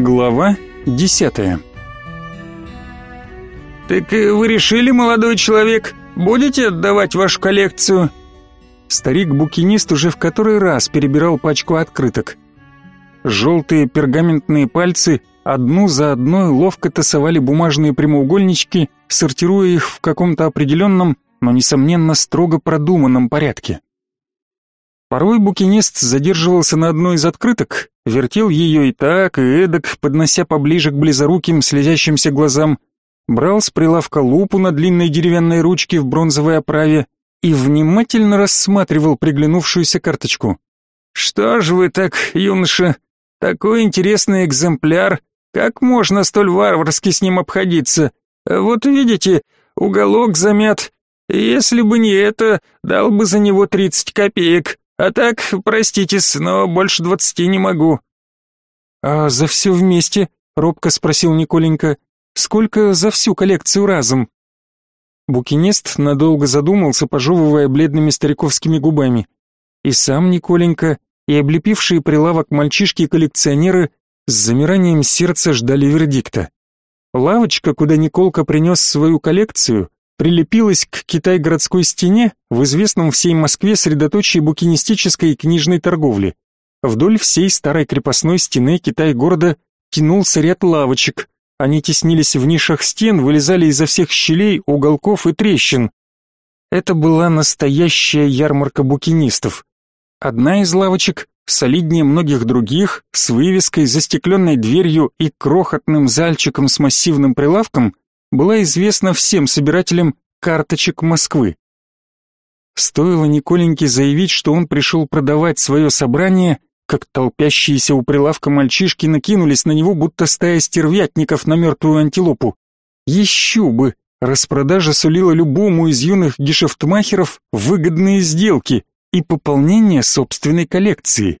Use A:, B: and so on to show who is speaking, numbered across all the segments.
A: Глава десятая
B: «Так вы решили, молодой человек, будете отдавать вашу коллекцию?»
A: Старик-букинист уже в который раз перебирал пачку открыток. Желтые пергаментные пальцы одну за одной ловко тасовали бумажные прямоугольнички, сортируя их в каком-то определенном, но, несомненно, строго продуманном порядке. Порой букинист задерживался на одной из открыток, вертел ее и так, и эдак, поднося поближе к близоруким, слезящимся глазам, брал с прилавка лупу на длинной деревянной ручке в бронзовой оправе и внимательно рассматривал приглянувшуюся карточку.
B: «Что ж вы так, юноша, такой интересный экземпляр, как можно столь варварски с ним обходиться? Вот видите, уголок замят, если бы не это, дал бы за него тридцать копеек, а так, простите, но больше двадцати не могу».
A: «А за все вместе?» — робко спросил Николенька. «Сколько за всю коллекцию разом?» Букинист надолго задумался, пожевывая бледными стариковскими губами. И сам Николенька, и облепившие прилавок мальчишки-коллекционеры с замиранием сердца ждали вердикта. Лавочка, куда Николка принес свою коллекцию, прилепилась к Китай-городской стене в известном всей Москве средоточии букинистической и книжной торговли. Вдоль всей старой крепостной стены Китай-города тянулся ряд лавочек, они теснились в нишах стен, вылезали изо всех щелей, уголков и трещин. Это была настоящая ярмарка букинистов. Одна из лавочек, солиднее многих других, с вывеской, застекленной дверью и крохотным зальчиком с массивным прилавком, была известна всем собирателям карточек Москвы. Стоило Николеньке заявить, что он пришел продавать свое собрание, как толпящиеся у прилавка мальчишки накинулись на него, будто стая стервятников на мертвую антилопу. Еще бы! Распродажа сулила любому из юных гешефтмахеров выгодные сделки и пополнение собственной коллекции.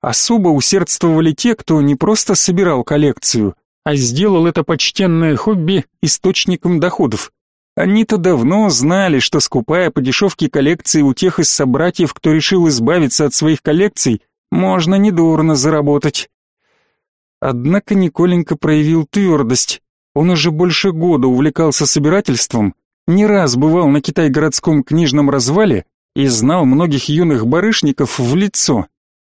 A: Особо усердствовали те, кто не просто собирал коллекцию, а сделал это почтенное хобби источником доходов. Они-то давно знали, что скупая по дешевке коллекции у тех из собратьев, кто решил избавиться от своих коллекций, можно недурно заработать. Однако Николенька проявил твердость. Он уже больше года увлекался собирательством, не раз бывал на Китай-городском книжном развале и знал многих юных барышников в лицо,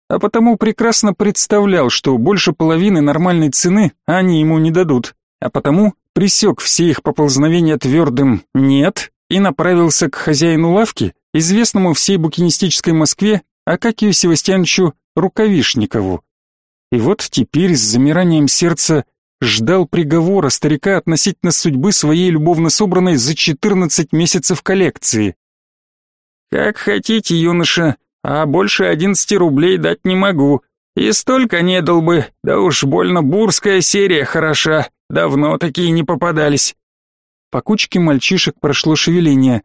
A: а потому прекрасно представлял, что больше половины нормальной цены они ему не дадут, а потому пресек все их поползновения твердым «нет» и направился к хозяину лавки, известному всей букинистической Москве, Акакию Севастьяновичу Рукавишникову. И вот теперь с замиранием сердца ждал приговора старика относительно судьбы своей любовно собранной за 14 месяцев коллекции.
B: «Как хотите, юноша, а больше 11 рублей дать не могу. И столько не дал бы, да уж больно бурская серия хороша, давно такие не попадались».
A: По кучке мальчишек прошло шевеление.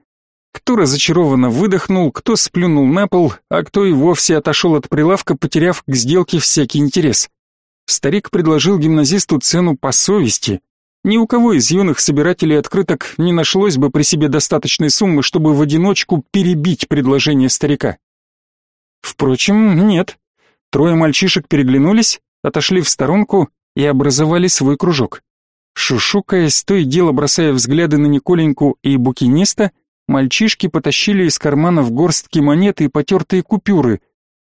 A: Кто разочарованно выдохнул, кто сплюнул на пол, а кто и вовсе отошел от прилавка, потеряв к сделке всякий интерес. Старик предложил гимназисту цену по совести. Ни у кого из юных собирателей открыток не нашлось бы при себе достаточной суммы, чтобы в одиночку перебить предложение старика. Впрочем, нет. Трое мальчишек переглянулись, отошли в сторонку и образовали свой кружок. Шушукаясь, то и дело бросая взгляды на Николеньку и букиниста, Мальчишки потащили из карманов горстки монет и потертые купюры.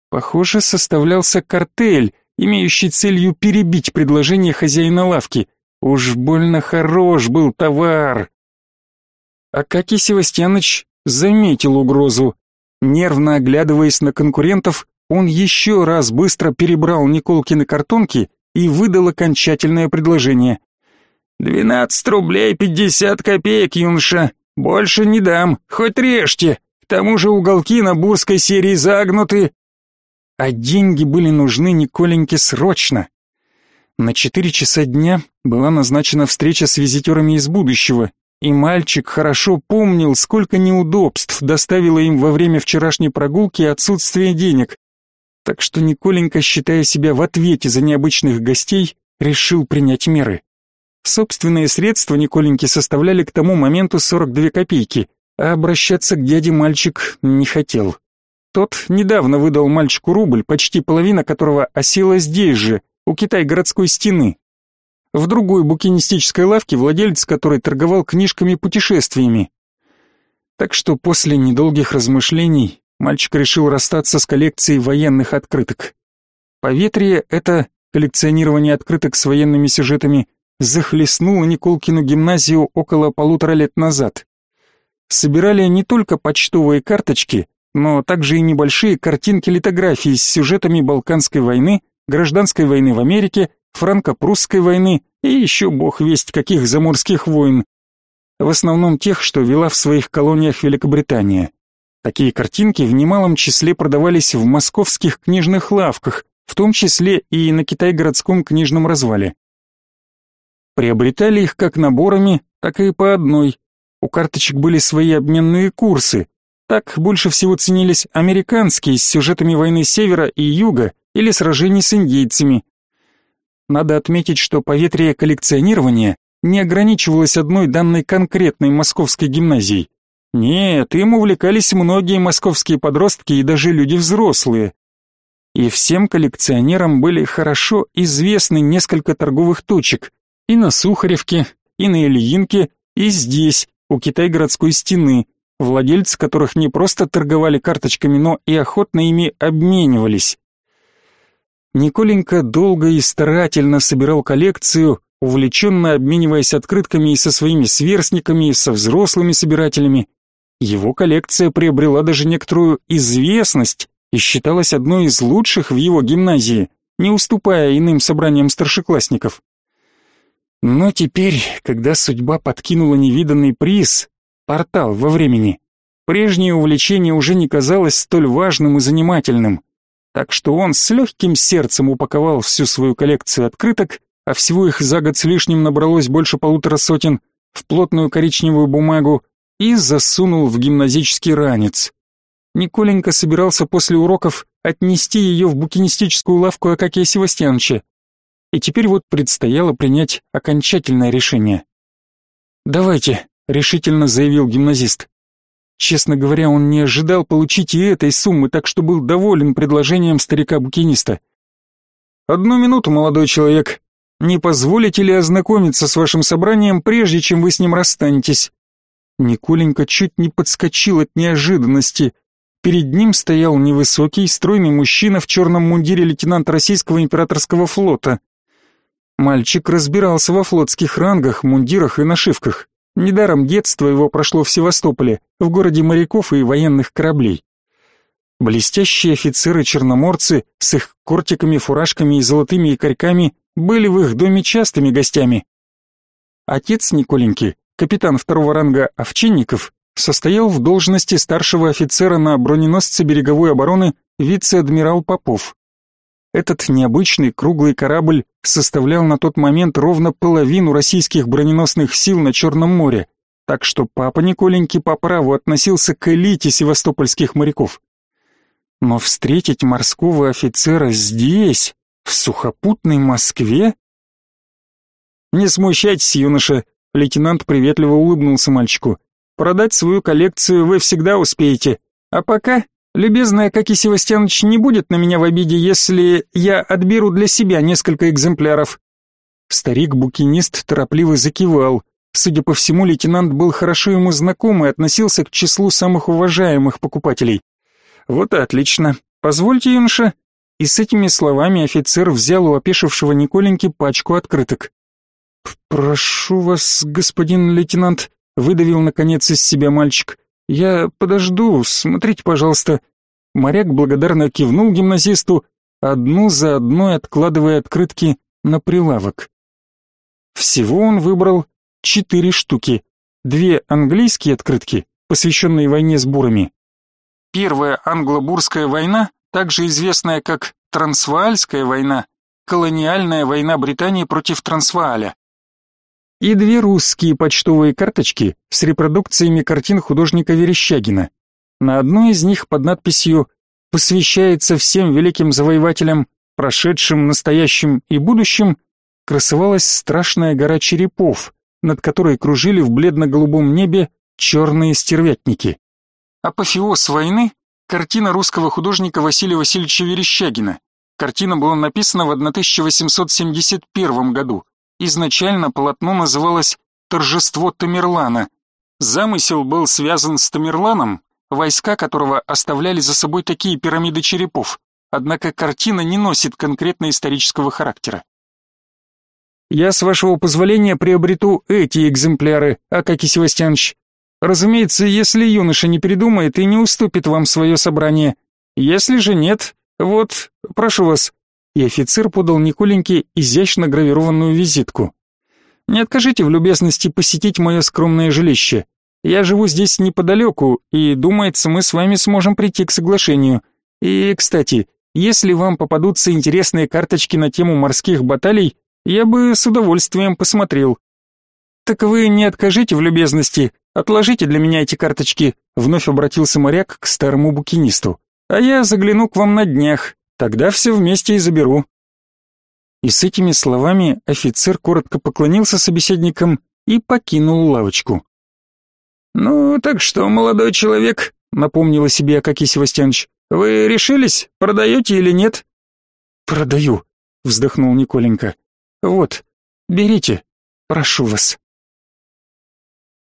A: Похоже, составлялся картель, имеющий целью перебить предложение хозяина лавки. Уж больно хорош был товар. Акакий Севастьяныч заметил угрозу. Нервно оглядываясь на конкурентов, он еще раз быстро перебрал Николкины картонки и выдал окончательное предложение.
B: «Двенадцать рублей пятьдесят копеек, юноша. Больше не дам, хоть режьте. К тому же уголки на бурской серии загнуты.
A: А деньги были нужны Николеньке срочно. На четыре часа дня была назначена встреча с визитерами из будущего, и мальчик хорошо помнил, сколько неудобств доставило им во время вчерашней прогулки отсутствие денег. Так что Николенька, считая себя в ответе за необычных гостей, решил принять меры. Собственные средства Николеньки составляли к тому моменту 42 копейки, а обращаться к дяде мальчик не хотел. Тот недавно выдал мальчику рубль, почти половина которого осела здесь же, у Китай-городской стены, в другой букинистической лавке, владелец которой торговал книжками-путешествиями. Так что после недолгих размышлений мальчик решил расстаться с коллекцией военных открыток. Поветрие это коллекционирование открыток с военными сюжетами захлестнуло Николкину гимназию около полутора лет назад. Собирали не только почтовые карточки, но также и небольшие картинки-литографии с сюжетами Балканской войны, Гражданской войны в Америке, Франко-Прусской войны и еще бог весть каких заморских войн, в основном тех, что вела в своих колониях Великобритания. Такие картинки в немалом числе продавались в московских книжных лавках, в том числе и на Китай-городском книжном развале. Приобретали их как наборами, так и по одной. У карточек были свои обменные курсы. Так больше всего ценились американские с сюжетами войны Севера и Юга или сражений с индейцами. Надо отметить, что поветрие коллекционирования не ограничивалось одной данной конкретной московской гимназией. Нет, им увлекались многие московские подростки и даже люди взрослые. И всем коллекционерам были хорошо известны несколько торговых точек и на Сухаревке, и на Ильинке, и здесь, у Китай-городской стены, владельцы которых не просто торговали карточками, но и охотно ими обменивались. Николенька долго и старательно собирал коллекцию, увлеченно обмениваясь открытками и со своими сверстниками, и со взрослыми собирателями. Его коллекция приобрела даже некоторую известность и считалась одной из лучших в его гимназии, не уступая иным собраниям старшеклассников. Но теперь, когда судьба подкинула невиданный приз, портал во времени, прежнее увлечение уже не казалось столь важным и занимательным, так что он с легким сердцем упаковал всю свою коллекцию открыток а всего их за год с лишним набралось больше полутора сотен, в плотную коричневую бумагу и засунул в гимназический ранец. Николенька собирался после уроков отнести ее в букинистическую лавку Акакия Севастьяновича, и теперь вот предстояло принять окончательное решение. «Давайте», — решительно заявил гимназист. Честно говоря, он не ожидал получить и этой суммы, так что был доволен предложением старика-букиниста. «Одну минуту, молодой человек», не позволите ли ознакомиться с вашим собранием, прежде чем вы с ним расстанетесь?» Николенька чуть не подскочил от неожиданности. Перед ним стоял невысокий, стройный мужчина в черном мундире лейтенанта российского императорского флота. Мальчик разбирался во флотских рангах, мундирах и нашивках. Недаром детство его прошло в Севастополе, в городе моряков и военных кораблей. Блестящие офицеры-черноморцы с их кортиками, фуражками и золотыми якорьками были в их доме частыми гостями. Отец Николеньки, капитан второго ранга Овчинников, состоял в должности старшего офицера на броненосце береговой обороны вице-адмирал Попов. Этот необычный круглый корабль составлял на тот момент ровно половину российских броненосных сил на Черном море, так что папа Николеньки по праву относился к элите севастопольских моряков. Но встретить морского офицера здесь, в сухопутной Москве? Не смущайтесь, юноша, лейтенант приветливо улыбнулся мальчику. Продать свою коллекцию вы всегда успеете. А пока, любезная Каки Севастьянович не будет на меня в обиде, если я отберу для себя несколько экземпляров. Старик-букинист торопливо закивал. Судя по всему, лейтенант был хорошо ему знаком и относился к числу самых уважаемых покупателей. Вот и отлично. Позвольте, юноша, и с этими словами офицер взял у опешившего Николеньки пачку открыток. «Прошу вас, господин лейтенант», — выдавил наконец из себя мальчик. «Я подожду, смотрите, пожалуйста». Моряк благодарно кивнул гимназисту, одну за одной откладывая открытки на прилавок. Всего он выбрал четыре штуки. Две английские открытки, посвященные войне с бурами. Первая англо-бурская война также известная как Трансваальская война, колониальная война Британии против Трансвааля. И две русские почтовые карточки с репродукциями картин художника Верещагина. На одной из них под надписью «Посвящается всем великим завоевателям, прошедшим, настоящим и будущим» красовалась страшная гора черепов, над которой кружили в бледно-голубом небе черные стервятники. Апофеоз войны Картина русского художника Василия Васильевича Верещагина. Картина была написана в 1871 году Изначально полотно называлось «Торжество Тамерлана». Замысел был связан с Тамерланом, войска которого оставляли за собой такие пирамиды черепов, однако картина не носит конкретно исторического характера. Я, с вашего позволения, приобрету эти экземпляры, Акаки Севастьянович. Разумеется, если юноша не передумает и не уступит вам свое собрание. Если же нет, вот, прошу вас. И офицер подал Николеньке изящно гравированную визитку. Не откажите в любезности посетить мое скромное жилище. Я живу здесь неподалеку, и, думается, мы с вами сможем прийти к соглашению. И, кстати, если вам попадутся интересные карточки на тему морских баталий, я бы с удовольствием посмотрел. Так вы не откажите в любезности, отложите для меня эти карточки, вновь обратился моряк к старому букинисту. А я загляну к вам на днях, тогда все вместе и заберу. И с этими словами офицер коротко поклонился собеседникам и покинул лавочку.
B: «Ну, так что, молодой человек?» — напомнила себе Акакий Севастьянович. «Вы решились, продаете или нет?»
A: «Продаю», — вздохнул Николенька. Вот, берите, прошу вас.